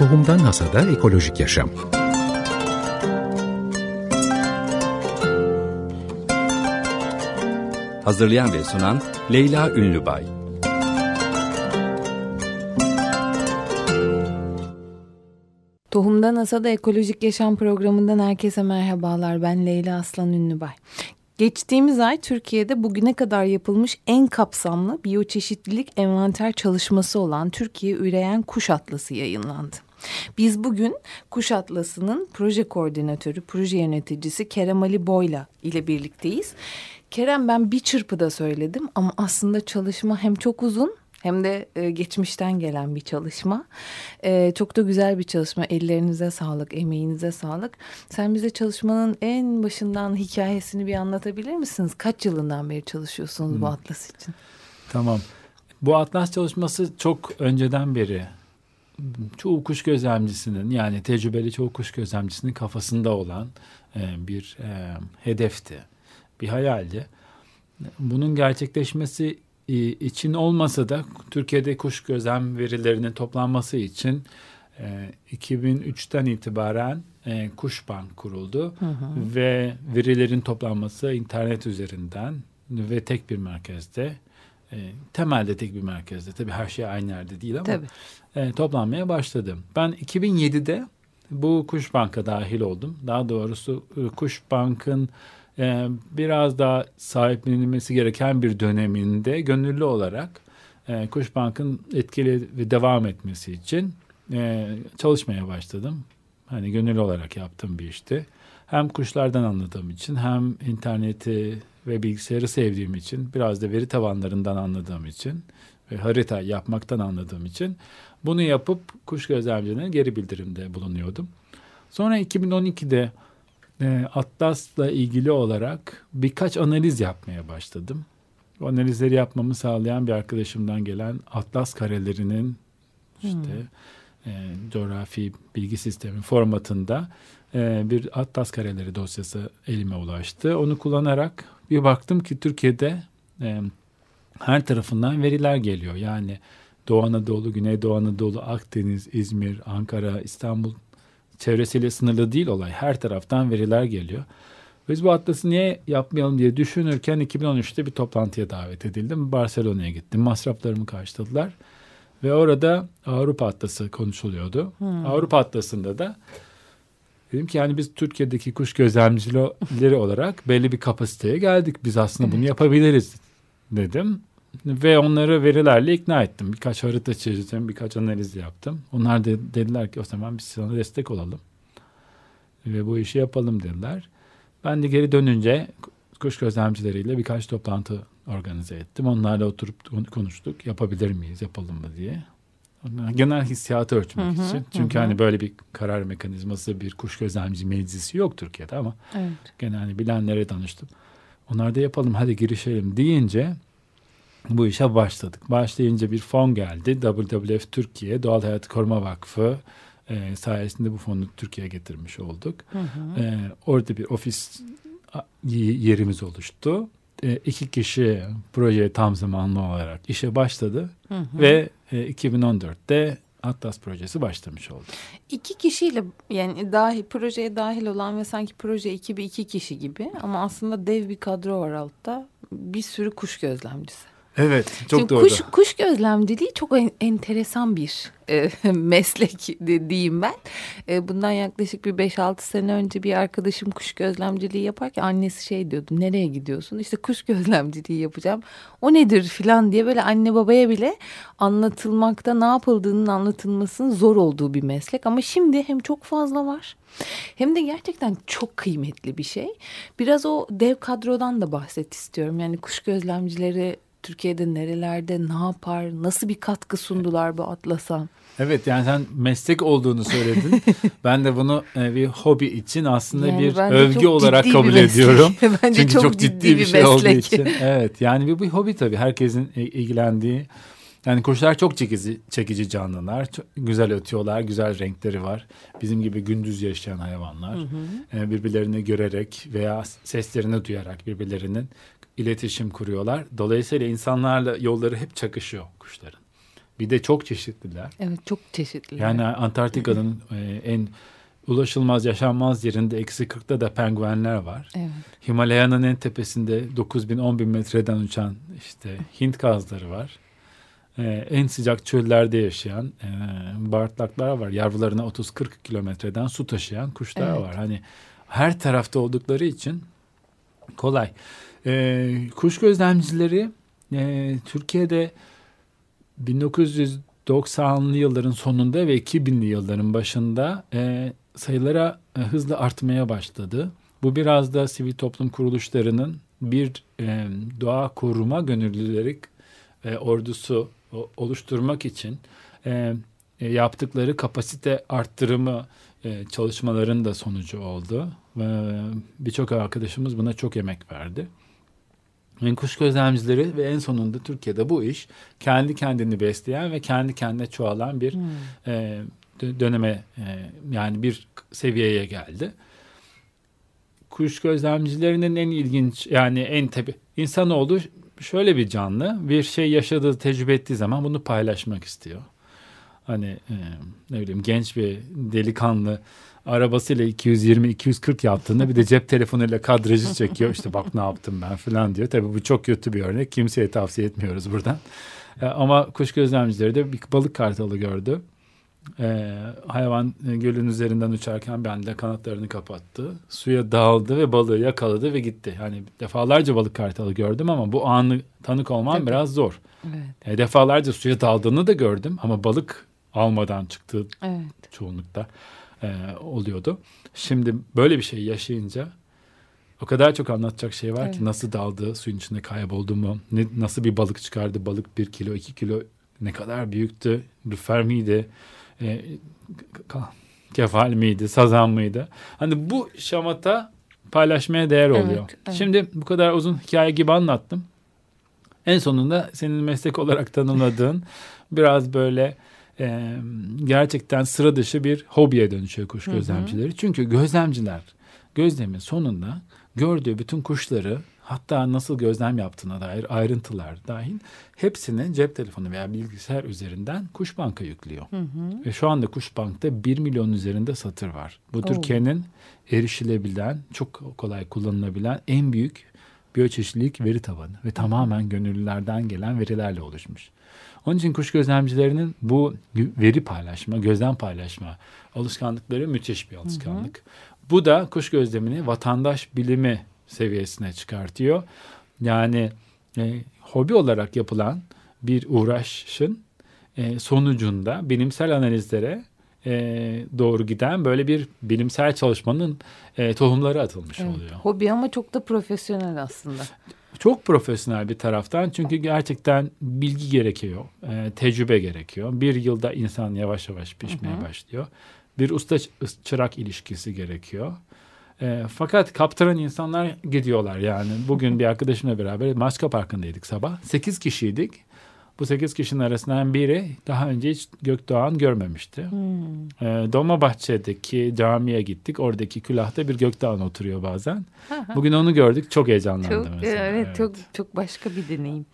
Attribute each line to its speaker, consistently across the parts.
Speaker 1: Tohumdan Hasada Ekolojik Yaşam
Speaker 2: Hazırlayan ve sunan Leyla Ünlübay
Speaker 3: Tohumdan Hasada Ekolojik Yaşam programından herkese merhabalar. Ben Leyla Aslan Ünlübay. Geçtiğimiz ay Türkiye'de bugüne kadar yapılmış en kapsamlı biyoçeşitlilik envanter çalışması olan Türkiye Üreyen Kuş Atlası yayınlandı. Biz bugün Kuş Atlası'nın proje koordinatörü, proje yöneticisi Kerem Ali Boyla ile birlikteyiz. Kerem ben bir çırpıda söyledim ama aslında çalışma hem çok uzun hem de e, geçmişten gelen bir çalışma. E, çok da güzel bir çalışma. Ellerinize sağlık, emeğinize sağlık. Sen bize çalışmanın en başından hikayesini bir anlatabilir misiniz? Kaç yılından beri çalışıyorsunuz hmm. bu atlas için?
Speaker 4: Tamam. Bu atlas çalışması çok önceden beri çoğu kuş gözlemcisinin yani tecrübeli çoğu kuş gözlemcisinin kafasında olan e, bir e, hedefti, bir hayaldi. Bunun gerçekleşmesi için olmasa da Türkiye'de kuş gözlem verilerinin toplanması için e, 2003'ten itibaren e, Kuşbank kuruldu hı hı. ve verilerin toplanması internet üzerinden ve tek bir merkezde e, temelde tek bir merkezde tabii her şey aynı yerde değil ama e, toplanmaya başladım. Ben 2007'de bu Kuşbank'a dahil oldum. Daha doğrusu e, Kuşbank'ın e, biraz daha sahiplenilmesi gereken bir döneminde gönüllü olarak e, Kuşbank'ın etkili ve devam etmesi için e, çalışmaya başladım. Hani gönüllü olarak yaptığım bir işti. Hem kuşlardan anladığım için hem interneti ve bilgisayarı sevdiğim için biraz da veri tabanlarından anladığım için ve harita yapmaktan anladığım için bunu yapıp kuş gözlemcilerine geri bildirimde bulunuyordum. Sonra 2012'de e, Atlas'la ilgili olarak birkaç analiz yapmaya başladım. Bu analizleri yapmamı sağlayan bir arkadaşımdan gelen Atlas karelerinin işte hmm. e, coğrafi bilgi sistemi formatında e, bir Atlas kareleri dosyası elime ulaştı. Onu kullanarak bir baktım ki Türkiye'de e, her tarafından veriler geliyor. Yani Doğu Anadolu, Güneydoğu Anadolu, Akdeniz, İzmir, Ankara, İstanbul çevresiyle sınırlı değil olay. Her taraftan veriler geliyor. Biz bu atlası niye yapmayalım diye düşünürken 2013'te bir toplantıya davet edildim. Barcelona'ya gittim. Masraflarımı karşıladılar. Ve orada Avrupa Atlası konuşuluyordu. Hmm. Avrupa Atlası'nda da dedim ki yani biz Türkiye'deki kuş gözlemcileri olarak belli bir kapasiteye geldik. Biz aslında bunu yapabiliriz dedim. Ve onları verilerle ikna ettim. Birkaç harita çizdim, birkaç analiz yaptım. Onlar da dediler ki o zaman biz sana destek olalım. Ve bu işi yapalım dediler. Ben de geri dönünce kuş gözlemcileriyle birkaç toplantı organize ettim. Onlarla oturup konuştuk. Yapabilir miyiz, yapalım mı diye. Genel hissiyatı ölçmek hı hı, için. Çünkü hı. hani böyle bir karar mekanizması, bir kuş gözlemci meclisi yok Türkiye'de ama evet. genelde bilenlere danıştım. Onlar da yapalım hadi girişelim deyince bu işe başladık. Başlayınca bir fon geldi. WWF Türkiye Doğal Hayat Koruma Vakfı e, sayesinde bu fonu Türkiye'ye getirmiş olduk. Hı hı. E, orada bir ofis yerimiz oluştu. E, iki kişi projeye tam zamanlı olarak işe başladı hı hı. ve e, 2014'te Atlas projesi başlamış oldu.
Speaker 3: İki kişiyle yani dahi projeye dahil olan ve sanki proje ekibi iki kişi gibi ama aslında dev bir kadro var altta. Bir sürü kuş gözlemcisi.
Speaker 4: Evet çok
Speaker 3: Şimdi
Speaker 4: doğru.
Speaker 3: Kuş, kuş gözlemciliği çok en, enteresan bir e, meslek diyeyim ben. E, bundan yaklaşık bir 5-6 sene önce bir arkadaşım kuş gözlemciliği yaparken annesi şey diyordu. Nereye gidiyorsun? İşte kuş gözlemciliği yapacağım. O nedir filan diye böyle anne babaya bile anlatılmakta ne yapıldığının anlatılmasının zor olduğu bir meslek. Ama şimdi hem çok fazla var hem de gerçekten çok kıymetli bir şey. Biraz o dev kadrodan da bahset istiyorum. Yani kuş gözlemcileri Türkiye'de nerelerde ne yapar, nasıl bir katkı sundular bu Atlas'a?
Speaker 4: Evet yani sen meslek olduğunu söyledin. ben de bunu e, bir hobi için aslında yani bir övgü olarak kabul ediyorum.
Speaker 3: bence Çünkü çok, çok ciddi, ciddi bir, bir şey meslek. olduğu için.
Speaker 4: Evet yani bir, bir hobi tabii herkesin ilgilendiği. Yani kuşlar çok çekici, çekici canlılar. Çok güzel ötüyorlar, güzel renkleri var. Bizim gibi gündüz yaşayan hayvanlar. Hı hı. E, birbirlerini görerek veya seslerini duyarak birbirlerinin iletişim kuruyorlar. Dolayısıyla insanlarla yolları hep çakışıyor kuşların. Bir de çok çeşitliler.
Speaker 3: Evet çok çeşitli.
Speaker 4: Yani Antarktika'nın e, en ulaşılmaz yaşanmaz yerinde eksi 40'ta da penguenler var.
Speaker 3: Evet.
Speaker 4: Himalaya'nın en tepesinde 9 bin 10 bin metreden uçan işte Hint kazları var. Ee, en sıcak çöllerde yaşayan e, bartlaklar var. Yavrularına 30-40 kilometreden su taşıyan kuşlar
Speaker 3: Evet.
Speaker 4: var. Hani her tarafta oldukları için kolay. Ee, kuş gözlemcileri e, Türkiye'de 1990'lı yılların sonunda ve 2000'li yılların başında e, sayılara e, hızla artmaya başladı. Bu biraz da sivil toplum kuruluşlarının bir e, doğa koruma gönüllüleri e, ordusu o- oluşturmak için e, e, yaptıkları kapasite arttırımı e, çalışmaların da sonucu oldu. Ve Birçok arkadaşımız buna çok emek verdi. Yani kuş gözlemcileri ve en sonunda Türkiye'de bu iş kendi kendini besleyen ve kendi kendine çoğalan bir
Speaker 3: Hmm.
Speaker 4: e, dö- döneme e, yani bir seviyeye geldi. Kuş gözlemcilerinin en ilginç yani en tabi insanoğlu şöyle bir canlı bir şey yaşadığı tecrübe ettiği zaman bunu paylaşmak istiyor. Hani e, ne bileyim genç bir delikanlı arabasıyla 220-240 yaptığında bir de cep telefonuyla kadrajı çekiyor. İşte bak ne yaptım ben falan diyor. Tabii bu çok kötü bir örnek. Kimseye tavsiye etmiyoruz buradan. E, ama kuş gözlemcileri de bir balık kartalı gördü. E, hayvan gölün üzerinden uçarken bir anda kanatlarını kapattı. Suya daldı ve balığı yakaladı ve gitti. Yani defalarca balık kartalı gördüm ama bu anı tanık olmam
Speaker 3: Tabii.
Speaker 4: biraz zor.
Speaker 3: Evet.
Speaker 4: E, defalarca suya daldığını da gördüm ama balık almadan çıktı
Speaker 3: Evet.
Speaker 4: çoğunlukta e, oluyordu. Şimdi böyle bir şey yaşayınca o kadar çok anlatacak şey var
Speaker 3: Evet.
Speaker 4: ki nasıl daldı, suyun içinde kayboldu mu, ne, nasıl bir balık çıkardı, balık bir kilo, iki kilo ne kadar büyüktü, lüfer miydi, e, kefal miydi, sazan mıydı? Hani bu şamata paylaşmaya değer
Speaker 3: Evet,
Speaker 4: oluyor.
Speaker 3: evet.
Speaker 4: Şimdi bu kadar uzun hikaye gibi anlattım. En sonunda senin meslek olarak tanımladığın biraz böyle e, gerçekten sıra dışı bir hobiye dönüşüyor kuş
Speaker 3: Hı hı.
Speaker 4: gözlemcileri. Çünkü gözlemciler gözlemin sonunda gördüğü bütün kuşları hatta nasıl gözlem yaptığına dair ayrıntılar dahil hepsini cep telefonu veya bilgisayar üzerinden kuş banka yüklüyor.
Speaker 3: Hı hı.
Speaker 4: Ve şu anda kuş bankta 1 milyon üzerinde satır var. Bu. Türkiye'nin erişilebilen, çok kolay kullanılabilen en büyük biyoçeşitlilik veri tabanı ve tamamen gönüllülerden gelen verilerle oluşmuş. Onun için kuş gözlemcilerinin bu veri paylaşma, gözlem paylaşma alışkanlıkları müthiş bir alışkanlık. Bu da kuş gözlemini vatandaş bilimi seviyesine çıkartıyor. Yani e, hobi olarak yapılan bir uğraşın e, sonucunda bilimsel analizlere e, doğru giden böyle bir bilimsel çalışmanın e, tohumları atılmış
Speaker 3: Evet.
Speaker 4: oluyor.
Speaker 3: Hobi ama çok da profesyonel aslında.
Speaker 4: Çok profesyonel bir taraftan çünkü gerçekten bilgi gerekiyor, e, tecrübe gerekiyor. Bir yılda insan yavaş yavaş pişmeye
Speaker 3: Hı hı.
Speaker 4: başlıyor. Bir usta çırak ilişkisi gerekiyor. E, fakat kaptıran insanlar gidiyorlar yani. Bugün bir arkadaşımla beraber Maçka Parkı'ndaydık sabah. Sekiz kişiydik. Bu sekiz kişinin arasından biri daha önce hiç gökdoğan görmemişti.
Speaker 3: Hmm.
Speaker 4: E, Dolmabahçe'deki camiye gittik. Oradaki külahta bir gökdoğan oturuyor bazen. Bugün onu gördük. Çok heyecanlandım
Speaker 3: Çok,
Speaker 4: mesela.
Speaker 3: evet, çok çok başka bir deneyim.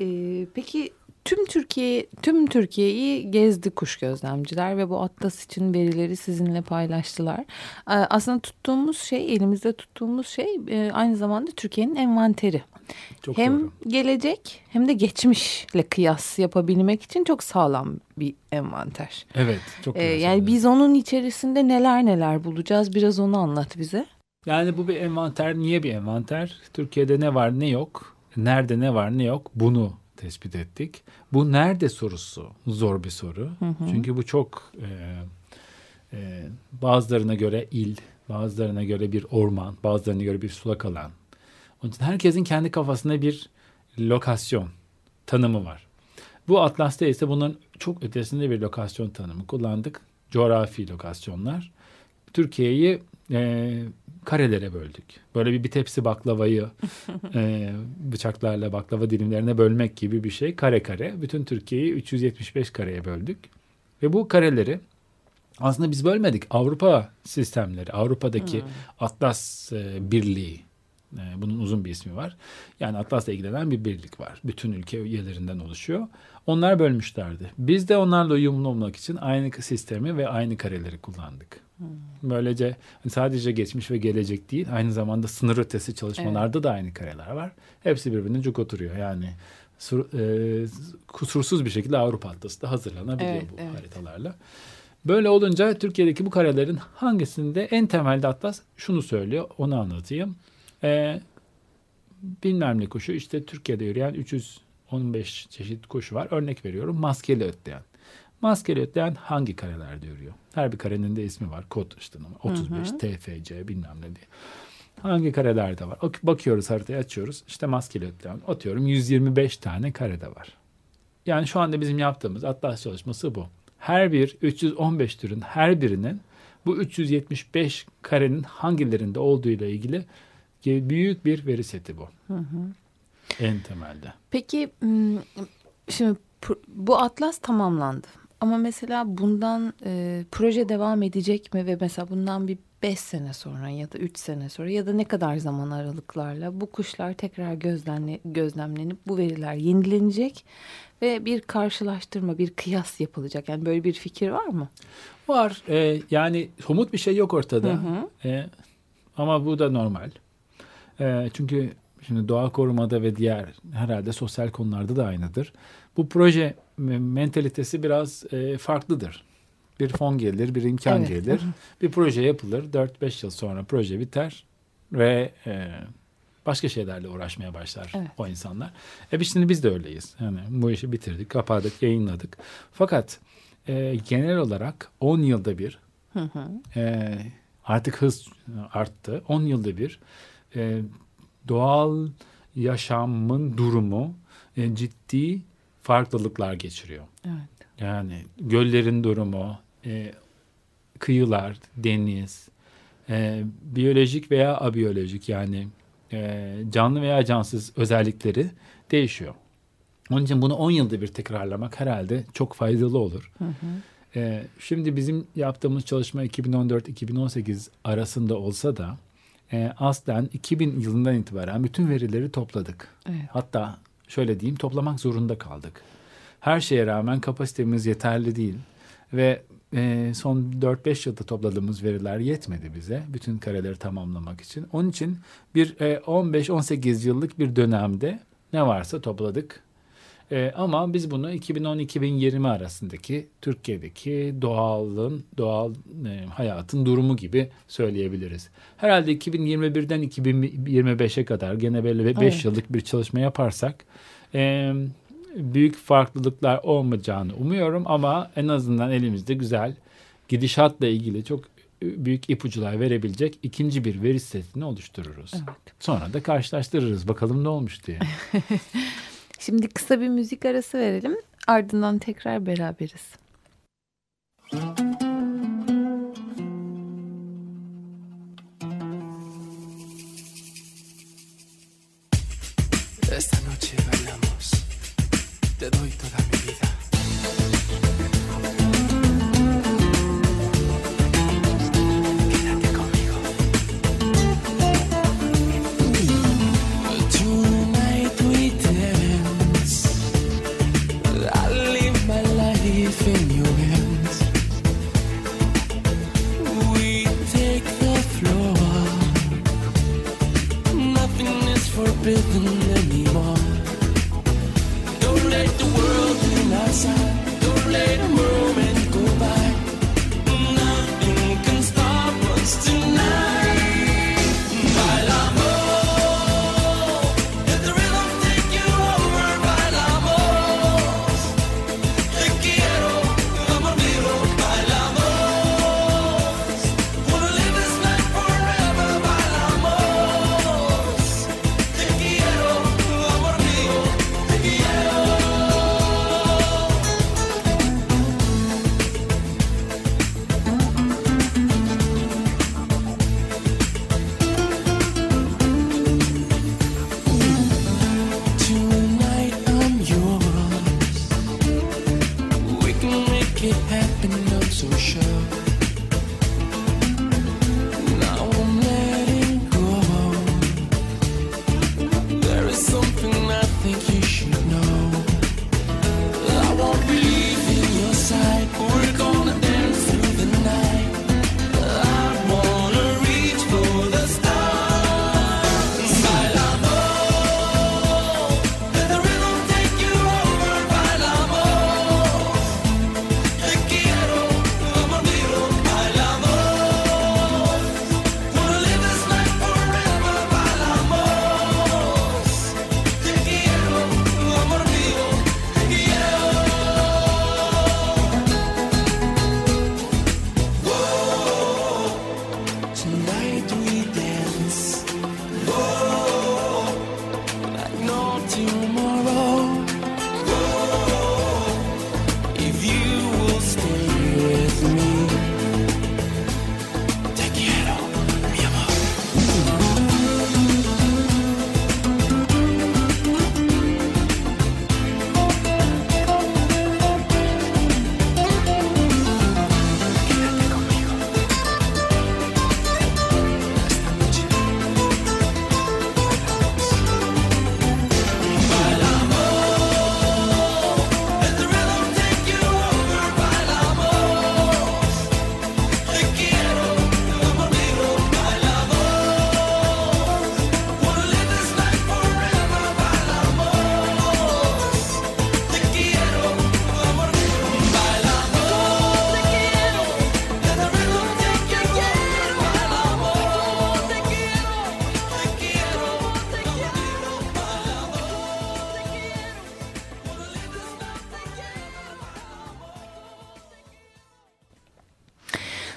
Speaker 3: Ee, peki tüm Türkiye tüm Türkiye'yi gezdi kuş gözlemciler ve bu atlas için verileri sizinle paylaştılar. Ee, aslında tuttuğumuz şey elimizde tuttuğumuz şey e, aynı zamanda Türkiye'nin envanteri.
Speaker 4: Çok
Speaker 3: hem
Speaker 4: doğru.
Speaker 3: gelecek hem de geçmişle kıyas yapabilmek için çok sağlam bir envanter.
Speaker 4: Evet, çok
Speaker 3: Ee,
Speaker 4: güzel
Speaker 3: yani biz onun içerisinde neler neler bulacağız biraz onu anlat bize.
Speaker 4: Yani bu bir envanter. Niye bir envanter? Türkiye'de ne var ne yok, nerede ne var ne yok bunu tespit ettik. Bu nerede sorusu zor bir soru. Çünkü bu çok e, e, bazılarına göre il, bazılarına göre bir orman, bazılarına göre bir sulak alan. Onun için herkesin kendi kafasında bir lokasyon tanımı var. Bu Atlas'ta ise bunun çok ötesinde bir lokasyon tanımı kullandık. Coğrafi lokasyonlar. Türkiye'yi e, karelere böldük. Böyle bir, bir tepsi baklavayı e, bıçaklarla baklava dilimlerine bölmek gibi bir şey. Kare kare. Bütün Türkiye'yi 375 kareye böldük. Ve bu kareleri aslında biz bölmedik. Avrupa sistemleri, Avrupa'daki Atlas e, Birliği bunun uzun bir ismi var. Yani Atlas'la ilgilenen bir birlik var. Bütün ülke üyelerinden oluşuyor. Onlar bölmüşlerdi. Biz de onlarla uyumlu olmak için aynı sistemi ve aynı kareleri kullandık. Hmm. Böylece hani sadece geçmiş ve gelecek değil, aynı zamanda sınır ötesi çalışmalarda evet. da aynı kareler var. Hepsi birbirine çok oturuyor. Yani sur, e, kusursuz bir şekilde Avrupa haritası da hazırlanabiliyor evet, bu evet. haritalarla. Böyle olunca Türkiye'deki bu karelerin hangisinde en temelde Atlas şunu söylüyor, onu anlatayım. E, bilmem ne kuşu işte Türkiye'de yürüyen 315 çeşit kuş var. Örnek veriyorum maskeli ötleyen. Maskeli ötleyen hangi karelerde yürüyor? Her bir karenin de ismi var. Kod işte 35, hı hı. TFC bilmem ne diye. Hangi karelerde var? Bakıyoruz haritayı açıyoruz. İşte maskeli ötleyen. Atıyorum 125 tane karede var. Yani şu anda bizim yaptığımız Atlas çalışması bu. Her bir 315 türün her birinin bu 375 karenin hangilerinde olduğu ile ilgili büyük bir veri seti bu. Hı hı. En temelde.
Speaker 3: Peki şimdi bu atlas tamamlandı. Ama mesela bundan e, proje devam edecek mi ve mesela bundan bir beş sene sonra ya da üç sene sonra ya da ne kadar zaman aralıklarla bu kuşlar tekrar gözlemle, gözlemlenip bu veriler yenilenecek ve bir karşılaştırma, bir kıyas yapılacak. Yani böyle bir fikir var mı?
Speaker 4: Var. Ee, yani somut bir şey yok ortada. Hı hı. Ee, ama bu da normal. E, çünkü şimdi doğa korumada ve diğer herhalde sosyal konularda da aynıdır. Bu proje mentalitesi biraz e, farklıdır. Bir fon gelir, bir imkan evet. gelir. bir proje yapılır. 4-5 yıl sonra proje biter ve e, başka şeylerle uğraşmaya başlar evet. o insanlar. E biz şimdi biz de öyleyiz. Yani bu işi bitirdik, kapadık, yayınladık. Fakat e, genel olarak 10 yılda bir hı hı. E, artık hız arttı. 10 yılda bir e, doğal yaşamın durumu e, ciddi farklılıklar geçiriyor. Evet. Yani göllerin durumu, e, kıyılar, deniz, e, biyolojik veya abiyolojik yani e, canlı veya cansız özellikleri değişiyor. Onun için bunu 10 yılda bir tekrarlamak herhalde çok faydalı olur. Hı hı. E, şimdi bizim yaptığımız çalışma 2014-2018 arasında olsa da e, aslen 2000 yılından itibaren bütün verileri topladık. Evet. Hatta şöyle diyeyim toplamak zorunda kaldık. Her şeye rağmen kapasitemiz yeterli değil ve e, son 4-5 yılda topladığımız veriler yetmedi bize bütün kareleri tamamlamak için. Onun için bir e, 15-18 yıllık bir dönemde ne varsa topladık e, ama biz bunu 2010-2020 arasındaki Türkiye'deki doğalın, doğal e, hayatın durumu gibi söyleyebiliriz. Herhalde 2021'den 2025'e kadar gene böyle 5 evet. yıllık bir çalışma yaparsak e, büyük farklılıklar olmayacağını umuyorum ama en azından elimizde güzel gidişatla ilgili çok büyük ipuçlar verebilecek ikinci bir veri setini oluştururuz. Evet. Sonra da karşılaştırırız bakalım ne olmuş diye.
Speaker 3: Şimdi kısa bir müzik arası verelim. Ardından tekrar beraberiz. Esta noche bailamos, te doy toda mi side.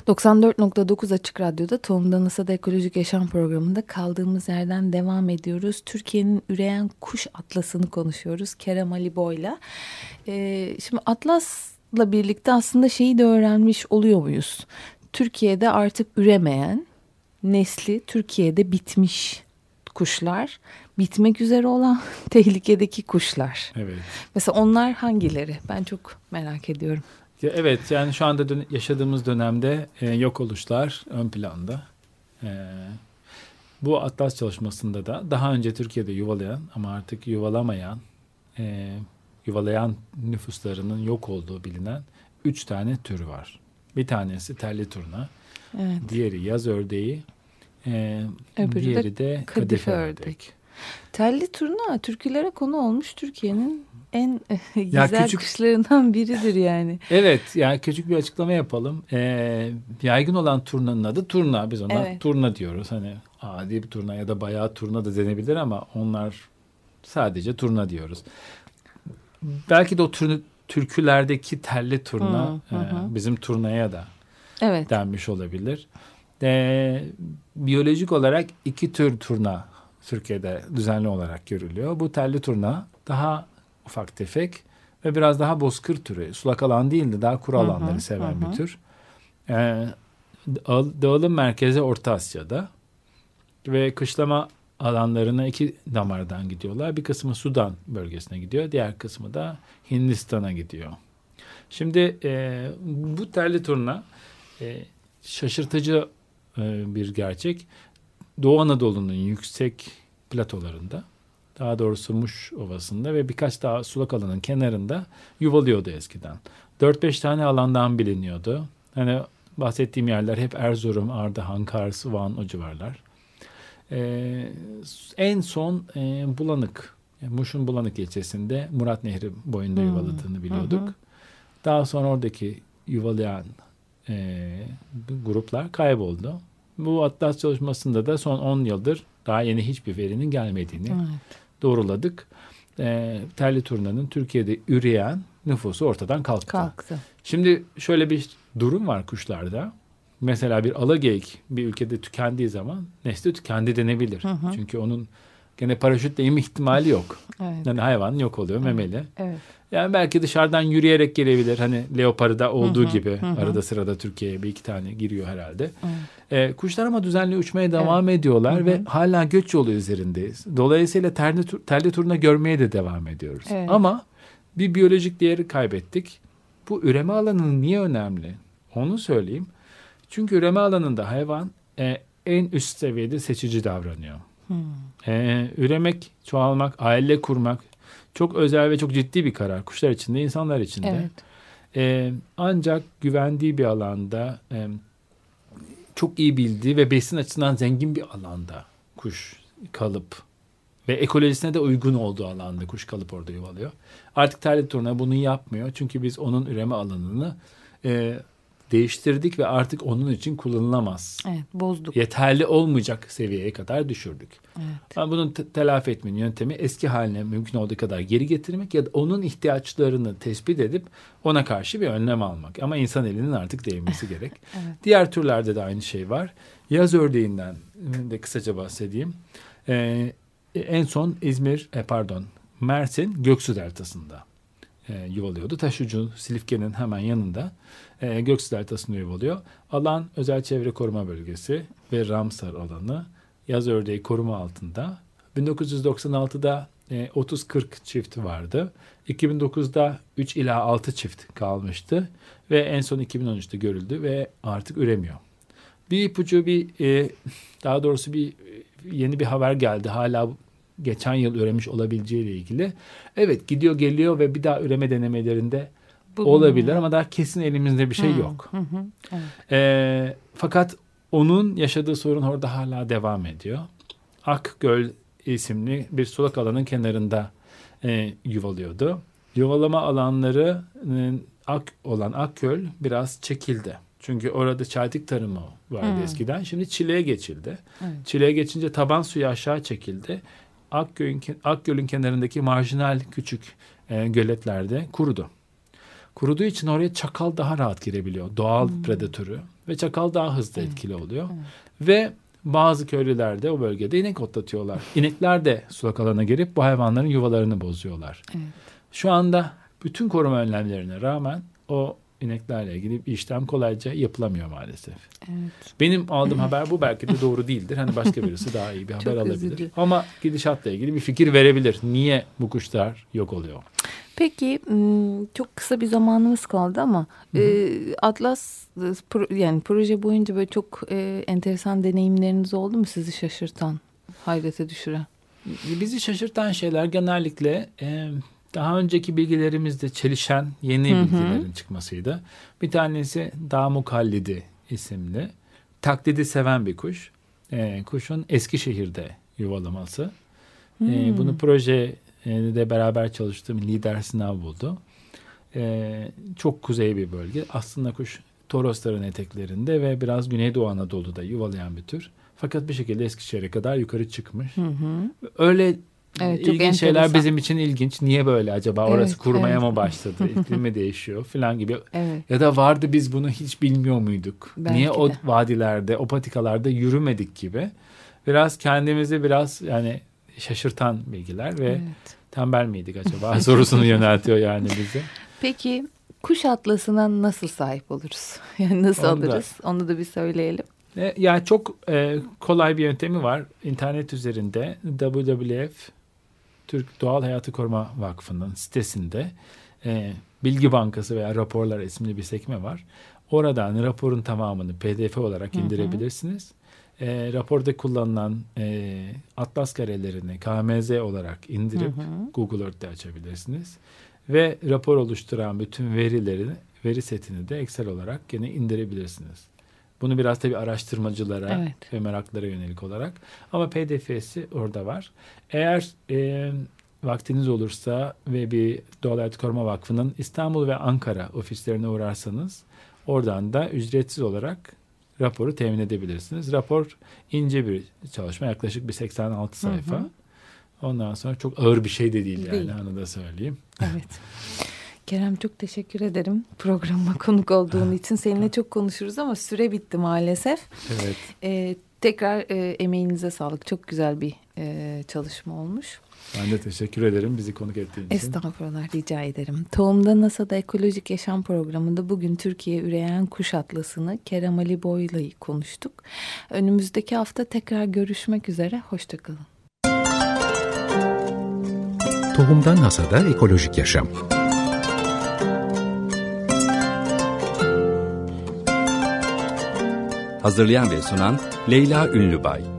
Speaker 3: 94.9 Açık Radyo'da Tohumdan Isa'da Ekolojik Yaşam programında kaldığımız yerden devam ediyoruz. Türkiye'nin üreyen kuş atlasını konuşuyoruz Kerem Ali Boy'la. Ee, şimdi atlasla birlikte aslında şeyi de öğrenmiş oluyor muyuz? Türkiye'de artık üremeyen nesli Türkiye'de bitmiş kuşlar, bitmek üzere olan tehlikedeki kuşlar.
Speaker 4: Evet.
Speaker 3: Mesela onlar hangileri? Ben çok merak ediyorum.
Speaker 4: Ya evet yani şu anda dön- yaşadığımız dönemde e, yok oluşlar ön planda. E, bu Atlas çalışmasında da daha önce Türkiye'de yuvalayan ama artık yuvalamayan, e, yuvalayan nüfuslarının yok olduğu bilinen üç tane tür var. Bir tanesi telli turna,
Speaker 3: Evet.
Speaker 4: diğeri yaz ördeği, e,
Speaker 3: Öbürü de
Speaker 4: diğeri de
Speaker 3: kadife
Speaker 4: kadife
Speaker 3: ördek.
Speaker 4: ördek.
Speaker 3: Telli turna türkülere konu olmuş Türkiye'nin en
Speaker 4: Ya
Speaker 3: güzel
Speaker 4: küçük-
Speaker 3: kuşlarından biridir yani.
Speaker 4: Evet yani küçük bir açıklama yapalım. Ee, yaygın olan turnanın adı turna. Biz ona
Speaker 3: Evet.
Speaker 4: turna diyoruz. Hani adi bir turna ya da bayağı turna da denebilir ama onlar sadece turna diyoruz. Belki de o turnu, türkülerdeki telli turna
Speaker 3: Hı, hı,
Speaker 4: e, bizim turnaya da
Speaker 3: Evet.
Speaker 4: denmiş olabilir. Ee, biyolojik olarak iki tür turna Türkiye'de düzenli olarak görülüyor. Bu telli turna daha ufak tefek ve biraz daha bozkır türü. Sulak alan değil de daha kuru
Speaker 3: Hı hı,
Speaker 4: alanları seven
Speaker 3: hı
Speaker 4: bir tür. Ee, dağ- dağılım merkezi Orta Asya'da ve kışlama alanlarına iki damardan gidiyorlar. Bir kısmı Sudan bölgesine gidiyor. Diğer kısmı da Hindistan'a gidiyor. Şimdi e, bu telli turna e, şaşırtıcı e, bir gerçek. Doğu Anadolu'nun yüksek platolarında daha doğrusu Muş Ovası'nda ve birkaç daha sulak alanın kenarında yuvalıyordu eskiden. 4-5 tane alandan biliniyordu. Hani bahsettiğim yerler hep Erzurum, Ardahan, Kars, Van o civarlar. Ee, en son e, Bulanık, Muş'un Bulanık ilçesinde Murat Nehri boyunda
Speaker 3: Hmm.
Speaker 4: yuvaladığını biliyorduk.
Speaker 3: Hı hı.
Speaker 4: Daha sonra oradaki yuvalayan e, gruplar kayboldu. Bu Atlas çalışmasında da son 10 yıldır daha yeni hiçbir verinin gelmediğini
Speaker 3: Evet.
Speaker 4: Doğruladık. E, terli turnanın Türkiye'de üreyen nüfusu ortadan kalktı.
Speaker 3: Kalktı.
Speaker 4: Şimdi şöyle bir durum var kuşlarda. Mesela bir alageyik bir ülkede tükendiği zaman nesli tükendi denebilir.
Speaker 3: Hı hı.
Speaker 4: Çünkü onun gene paraşütle inme ihtimali yok.
Speaker 3: Evet.
Speaker 4: Yani hayvan yok oluyor memeli.
Speaker 3: Evet.
Speaker 4: Yani belki dışarıdan yürüyerek gelebilir. Hani leoparda olduğu
Speaker 3: Hı hı,
Speaker 4: gibi
Speaker 3: hı
Speaker 4: arada sırada Türkiye'ye bir iki tane giriyor herhalde.
Speaker 3: Evet.
Speaker 4: Ee, kuşlar ama düzenli uçmaya devam ediyorlar
Speaker 3: Hı hı.
Speaker 4: ve hala göç yolu üzerindeyiz. Dolayısıyla terli, tur- terli turuna görmeye de devam ediyoruz.
Speaker 3: Evet.
Speaker 4: Ama bir biyolojik değeri kaybettik. Bu üreme alanının niye önemli? Onu söyleyeyim. Çünkü üreme alanında hayvan e, en üst seviyede seçici davranıyor.
Speaker 3: Hmm.
Speaker 4: Ee, üremek, çoğalmak, aile kurmak çok özel ve çok ciddi bir karar. Kuşlar için de insanlar için de.
Speaker 3: Evet.
Speaker 4: Ee, ancak güvendiği bir alanda, e, çok iyi bildiği ve besin açısından zengin bir alanda kuş kalıp ve ekolojisine de uygun olduğu alanda kuş kalıp orada yuvalıyor. Artık terli turna bunu yapmıyor. Çünkü biz onun üreme alanını e, değiştirdik ve artık onun için kullanılamaz.
Speaker 3: Evet. Bozduk.
Speaker 4: Yeterli olmayacak seviyeye kadar düşürdük.
Speaker 3: Evet.
Speaker 4: Ama bunun te- telafi etmenin yöntemi eski haline mümkün olduğu kadar geri getirmek ya da onun ihtiyaçlarını tespit edip ona karşı bir önlem almak. Ama insan elinin artık değmesi gerek.
Speaker 3: Evet.
Speaker 4: Diğer türlerde de aynı şey var. Yaz ördeğinden de kısaca bahsedeyim. Ee, en son İzmir, e, pardon Mersin Göksu Deltası'nda e, yuvalıyordu. Taşucu Silifke'nin hemen yanında e, Göksu Deltası'nda yuvalıyor. Alan özel çevre koruma bölgesi ve Ramsar alanı yaz ördeği koruma altında. 1996'da e, 30-40 çift vardı. 2009'da 3 ila 6 çift kalmıştı ve en son 2013'te görüldü ve artık üremiyor. Bir ipucu bir e, daha doğrusu bir e, yeni bir haber geldi. Hala geçen yıl üremiş olabileceği ile ilgili. Evet gidiyor geliyor ve bir daha üreme denemelerinde. Olabilir ama daha kesin elimizde bir şey
Speaker 3: Hı,
Speaker 4: yok.
Speaker 3: Hı hı. Evet.
Speaker 4: E, fakat onun yaşadığı sorun orada hala devam ediyor. Akgöl isimli bir sulak alanın kenarında e, yuvalıyordu. Yuvalama alanları e, ak olan Akgöl biraz çekildi. Çünkü orada çaytık tarımı vardı
Speaker 3: Hmm.
Speaker 4: eskiden. Şimdi çileğe geçildi.
Speaker 3: Evet.
Speaker 4: Çileğe geçince taban suyu aşağı çekildi. Akgöl'ün, Akgöl'ün kenarındaki marjinal küçük e, göletlerde kurudu. Kuruduğu için oraya çakal daha rahat girebiliyor. Doğal predatörü. ve çakal daha hızlı etkili oluyor. Ve bazı köylüler de o bölgede inek otlatıyorlar. İnekler de sulak alana girip bu hayvanların yuvalarını bozuyorlar.
Speaker 3: Evet.
Speaker 4: Şu anda bütün koruma önlemlerine rağmen o ineklerle ilgili bir işlem kolayca yapılamıyor maalesef.
Speaker 3: Evet.
Speaker 4: Benim aldığım haber bu belki de doğru değildir. Hani başka birisi daha iyi bir haber
Speaker 3: Çok
Speaker 4: alabilir.
Speaker 3: üzücü.
Speaker 4: Ama gidişatla ilgili bir fikir verebilir. Niye bu kuşlar yok oluyor?
Speaker 3: Peki çok kısa bir zamanımız kaldı ama e, Atlas e, pro- yani proje boyunca böyle çok e, enteresan deneyimleriniz oldu mu sizi şaşırtan, hayrete düşüren?
Speaker 4: Bizi şaşırtan şeyler genellikle e, daha önceki bilgilerimizde çelişen yeni
Speaker 3: Hı hı.
Speaker 4: bilgilerin çıkmasıydı. Bir tanesi dağ mukallidi isimli. Taklidi seven bir kuş. E, kuşun Eskişehir'de yuvalaması. E,
Speaker 3: Hmm.
Speaker 4: bunu proje e, de beraber çalıştığım lider sınav buldu. E, çok kuzey bir bölge. Aslında kuş Torosların eteklerinde ve biraz Güneydoğu Anadolu'da yuvalayan bir tür. Fakat bir şekilde Eskişehir'e kadar yukarı çıkmış.
Speaker 3: Hı hı.
Speaker 4: Öyle
Speaker 3: Evet,
Speaker 4: ilginç şeyler
Speaker 3: enteresan.
Speaker 4: bizim için ilginç. Niye böyle acaba? Orası
Speaker 3: Evet,
Speaker 4: kurumaya
Speaker 3: evet.
Speaker 4: mı başladı? İklim mi değişiyor falan gibi.
Speaker 3: Evet.
Speaker 4: Ya da vardı biz bunu hiç bilmiyor muyduk?
Speaker 3: Belki
Speaker 4: Niye o
Speaker 3: de.
Speaker 4: vadilerde, o patikalarda yürümedik gibi. Biraz kendimizi biraz yani şaşırtan bilgiler ve
Speaker 3: evet.
Speaker 4: tembel miydik acaba sorusunu yöneltiyor yani bize.
Speaker 3: Peki kuş atlasına nasıl sahip oluruz? Yani nasıl
Speaker 4: Onu da-
Speaker 3: alırız? Onu da bir söyleyelim.
Speaker 4: E, Yani çok e, kolay bir yöntemi var. İnternet üzerinde WWF Türk Doğal Hayatı Koruma Vakfı'nın sitesinde e, Bilgi Bankası veya Raporlar isimli bir sekme var. Oradan raporun tamamını PDF olarak
Speaker 3: Hı hı.
Speaker 4: E, raporda kullanılan e, atlas karelerini KMZ olarak indirip
Speaker 3: Hı hı.
Speaker 4: Google Earth'te açabilirsiniz. Ve rapor oluşturan bütün verileri, veri setini de Excel olarak gene indirebilirsiniz. Bunu biraz tabii araştırmacılara
Speaker 3: Evet.
Speaker 4: ve meraklara yönelik olarak. Ama PDF'si orada var. Eğer e, vaktiniz olursa ve bir Doğal Hayat Koruma Vakfı'nın İstanbul ve Ankara ofislerine uğrarsanız oradan da ücretsiz olarak raporu temin edebilirsiniz. Rapor ince bir çalışma. Yaklaşık bir 86 sayfa.
Speaker 3: Hı hı.
Speaker 4: Ondan sonra çok ağır bir şey de değil yani
Speaker 3: Değil.
Speaker 4: onu da söyleyeyim.
Speaker 3: Evet. Kerem çok teşekkür ederim programa konuk olduğun için. Seninle çok konuşuruz ama süre bitti maalesef.
Speaker 4: Evet.
Speaker 3: Ee, tekrar e, emeğinize sağlık. Çok güzel bir e, çalışma olmuş.
Speaker 4: Ben de teşekkür ederim bizi konuk ettiğin için.
Speaker 3: Estağfurullah rica ederim. Tohumda NASA'da Ekolojik Yaşam Programı'nda bugün Türkiye Üreyen Kuş Atlası'nı Kerem Ali Boyla'yı konuştuk. Önümüzdeki hafta tekrar görüşmek üzere. Hoşçakalın.
Speaker 1: Tohumdan Hasada Ekolojik Yaşam
Speaker 2: Hazırlayan ve sunan Leyla Ünlübay.